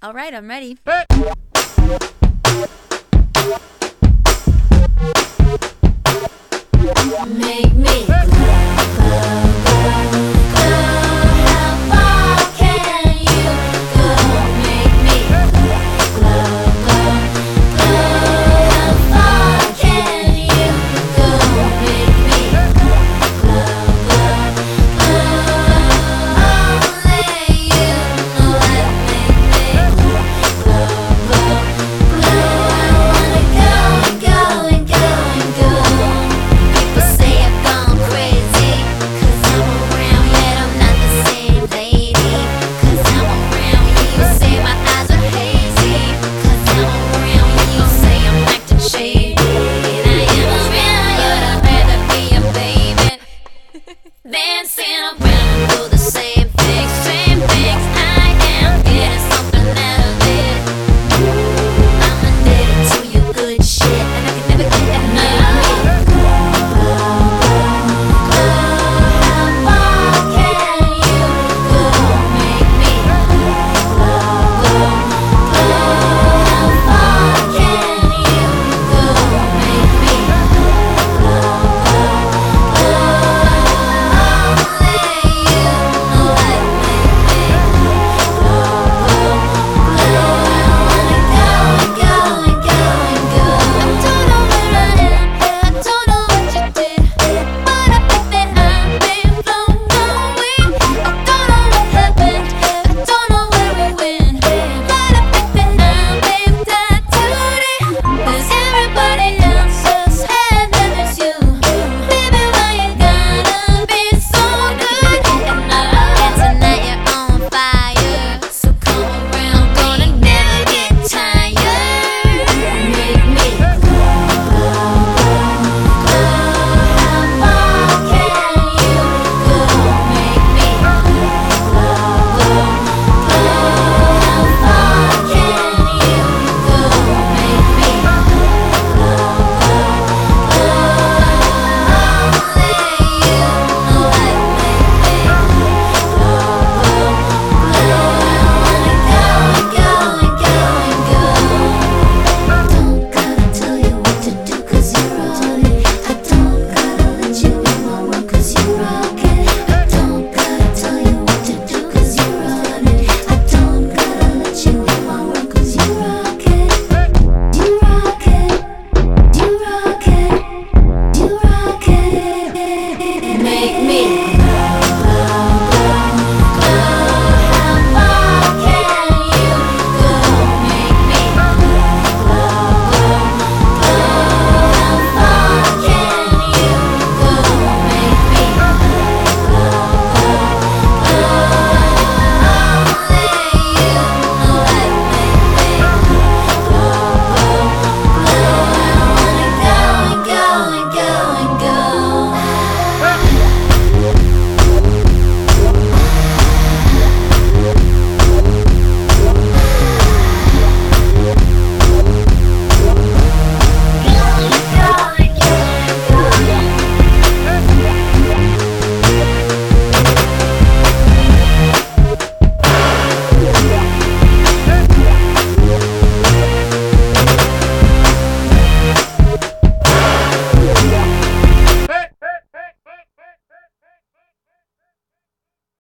All right, I'm ready. Hey.